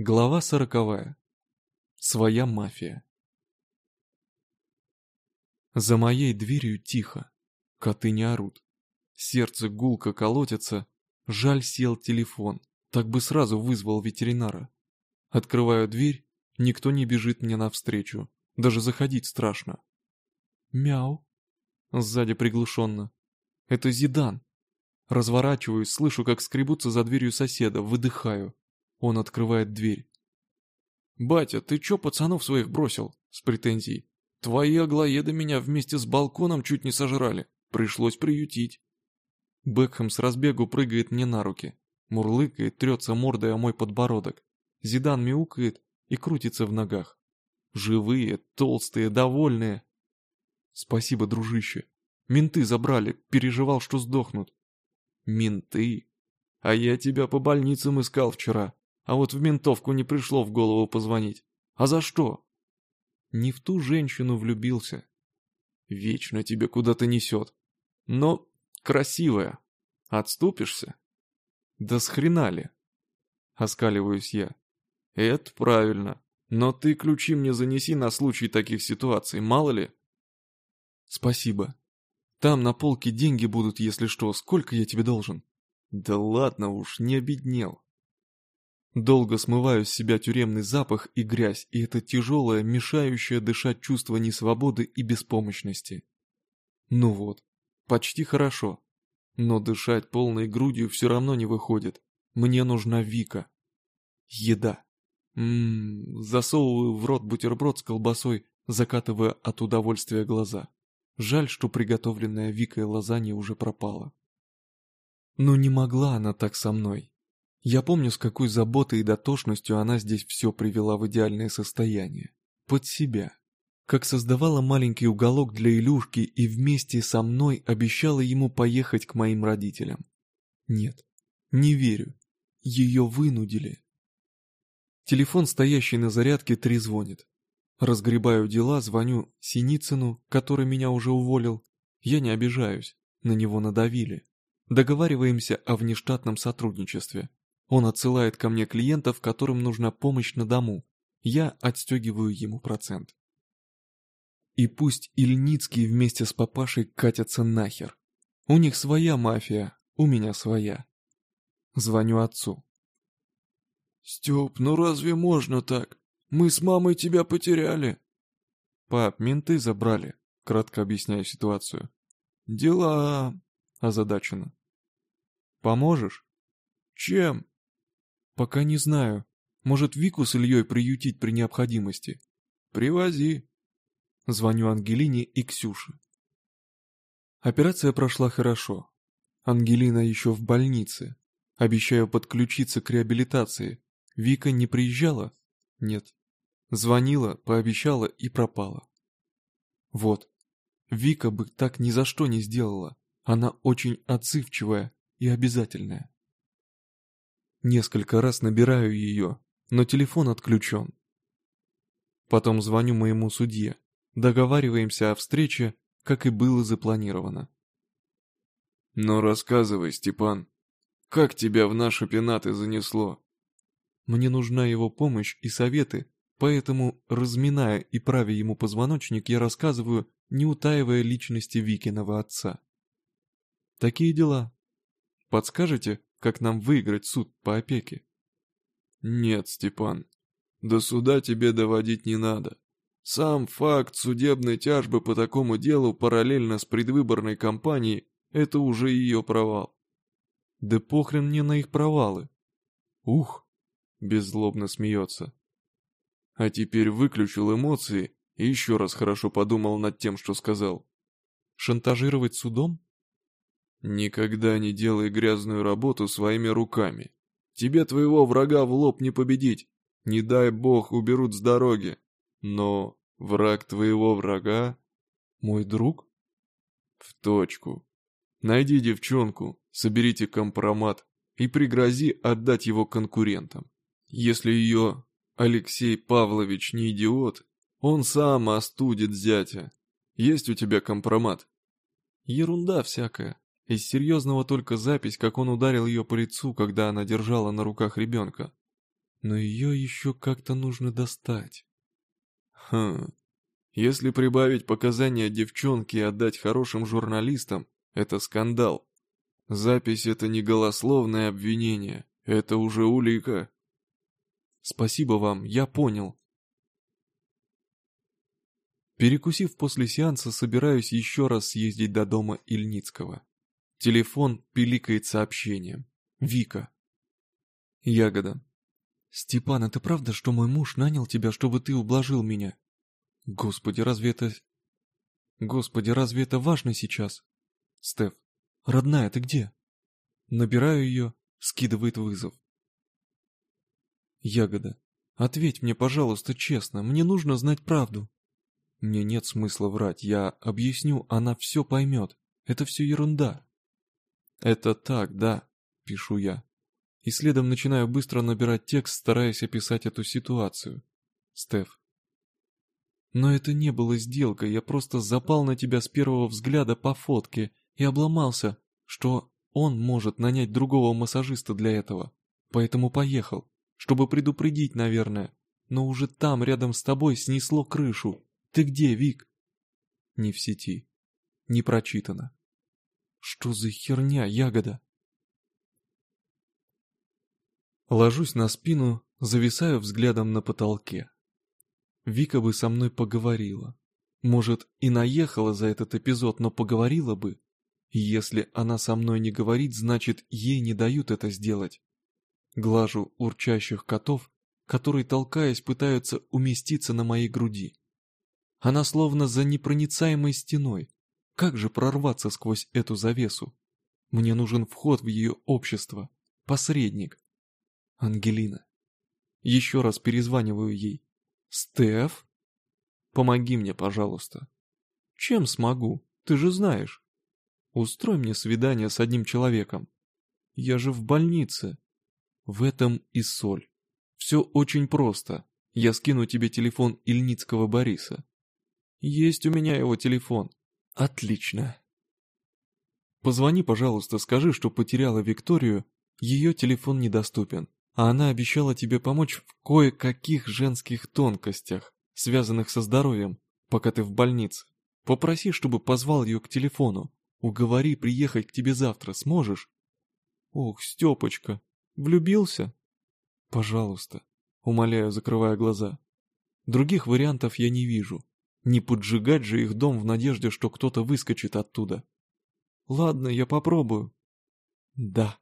Глава сороковая. Своя мафия. За моей дверью тихо. Коты не орут. Сердце гулко колотится. Жаль, сел телефон. Так бы сразу вызвал ветеринара. Открываю дверь, никто не бежит мне навстречу. Даже заходить страшно. Мяу. Сзади приглушенно. Это Зидан. Разворачиваюсь, слышу, как скребутся за дверью соседа, выдыхаю. Он открывает дверь. «Батя, ты чё пацанов своих бросил?» С претензией. «Твои аглоеды меня вместе с балконом чуть не сожрали. Пришлось приютить». Бекхэм с разбегу прыгает мне на руки. Мурлыкает, трется мордой о мой подбородок. Зидан мяукает и крутится в ногах. Живые, толстые, довольные. Спасибо, дружище. Менты забрали, переживал, что сдохнут. Менты? А я тебя по больницам искал вчера. А вот в ментовку не пришло в голову позвонить. А за что? Не в ту женщину влюбился. Вечно тебе куда-то несет. Но красивая. Отступишься? Да с хрена ли? Оскаливаюсь я. Это правильно. Но ты ключи мне занеси на случай таких ситуаций, мало ли. Спасибо. Там на полке деньги будут, если что. Сколько я тебе должен? Да ладно уж, не обеднел. Долго смываю с себя тюремный запах и грязь, и это тяжелое, мешающее дышать чувство несвободы и беспомощности. Ну вот, почти хорошо. Но дышать полной грудью все равно не выходит. Мне нужна Вика. Еда. Ммм, засовываю в рот бутерброд с колбасой, закатывая от удовольствия глаза. Жаль, что приготовленная Викой лазанья уже пропала. Но не могла она так со мной. Я помню, с какой заботой и дотошностью она здесь все привела в идеальное состояние. Под себя. Как создавала маленький уголок для Илюшки и вместе со мной обещала ему поехать к моим родителям. Нет, не верю. Ее вынудили. Телефон, стоящий на зарядке, трезвонит. Разгребаю дела, звоню Синицыну, который меня уже уволил. Я не обижаюсь, на него надавили. Договариваемся о внештатном сотрудничестве. Он отсылает ко мне клиентов, которым нужна помощь на дому. Я отстегиваю ему процент. И пусть Ильницкий вместе с папашей катятся нахер. У них своя мафия, у меня своя. Звоню отцу. «Степ, ну разве можно так? Мы с мамой тебя потеряли». «Пап, менты забрали», — кратко объясняю ситуацию. «Дела...» — озадачено. «Поможешь?» «Чем?» «Пока не знаю. Может, Вику с Ильей приютить при необходимости?» «Привози». Звоню Ангелине и Ксюше. Операция прошла хорошо. Ангелина еще в больнице. Обещаю подключиться к реабилитации. Вика не приезжала? Нет. Звонила, пообещала и пропала. Вот. Вика бы так ни за что не сделала. Она очень отзывчивая и обязательная. Несколько раз набираю ее, но телефон отключен. Потом звоню моему судье. Договариваемся о встрече, как и было запланировано. «Ну рассказывай, Степан, как тебя в наши пенаты занесло?» Мне нужна его помощь и советы, поэтому, разминая и правя ему позвоночник, я рассказываю, не утаивая личности Викиного отца. Такие дела. Подскажете, как нам выиграть суд по опеке? Нет, Степан, до суда тебе доводить не надо. Сам факт судебной тяжбы по такому делу параллельно с предвыборной кампанией – это уже ее провал. Да похрен мне на их провалы. Ух, беззлобно смеется. А теперь выключил эмоции и еще раз хорошо подумал над тем, что сказал. Шантажировать судом? Никогда не делай грязную работу своими руками. Тебе твоего врага в лоб не победить. Не дай бог уберут с дороги. Но враг твоего врага — мой друг? В точку. Найди девчонку, соберите компромат и пригрози отдать его конкурентам. Если ее Алексей Павлович не идиот, он сам остудит зятя. Есть у тебя компромат? Ерунда всякая. Из серьезного только запись, как он ударил ее по лицу, когда она держала на руках ребенка. Но ее еще как-то нужно достать. Хм, если прибавить показания девчонки и отдать хорошим журналистам, это скандал. Запись — это не голословное обвинение, это уже улика. Спасибо вам, я понял. Перекусив после сеанса, собираюсь еще раз съездить до дома Ильницкого. Телефон пиликает сообщением. Вика. Ягода. «Степан, это правда, что мой муж нанял тебя, чтобы ты ублажил меня?» «Господи, разве это... Господи, разве это важно сейчас?» «Стеф, родная, ты где?» Набираю ее, скидывает вызов. Ягода. Ответь мне, пожалуйста, честно, мне нужно знать правду. Мне нет смысла врать, я объясню, она все поймет. Это все ерунда. Это так, да, пишу я. И следом начинаю быстро набирать текст, стараясь описать эту ситуацию. Стеф. Но это не было сделкой, я просто запал на тебя с первого взгляда по фотке и обломался, что он может нанять другого массажиста для этого. Поэтому поехал чтобы предупредить, наверное. Но уже там, рядом с тобой, снесло крышу. Ты где, Вик? Не в сети. Не прочитано. Что за херня, ягода? Ложусь на спину, зависаю взглядом на потолке. Вика бы со мной поговорила. Может, и наехала за этот эпизод, но поговорила бы. Если она со мной не говорит, значит, ей не дают это сделать. Глажу урчащих котов, которые, толкаясь, пытаются уместиться на моей груди. Она словно за непроницаемой стеной. Как же прорваться сквозь эту завесу? Мне нужен вход в ее общество. Посредник. Ангелина. Еще раз перезваниваю ей. «Стеф? Помоги мне, пожалуйста». «Чем смогу? Ты же знаешь. Устрой мне свидание с одним человеком. Я же в больнице. В этом и соль. Все очень просто. Я скину тебе телефон Ильницкого Бориса. Есть у меня его телефон. Отлично. Позвони, пожалуйста, скажи, что потеряла Викторию, ее телефон недоступен, а она обещала тебе помочь в кое-каких женских тонкостях, связанных со здоровьем, пока ты в больнице. Попроси, чтобы позвал ее к телефону. Уговори приехать к тебе завтра, сможешь? Ох, Степочка, Влюбился? Пожалуйста, умоляю, закрывая глаза. Других вариантов я не вижу. Не поджигать же их дом в надежде, что кто-то выскочит оттуда. Ладно, я попробую. Да.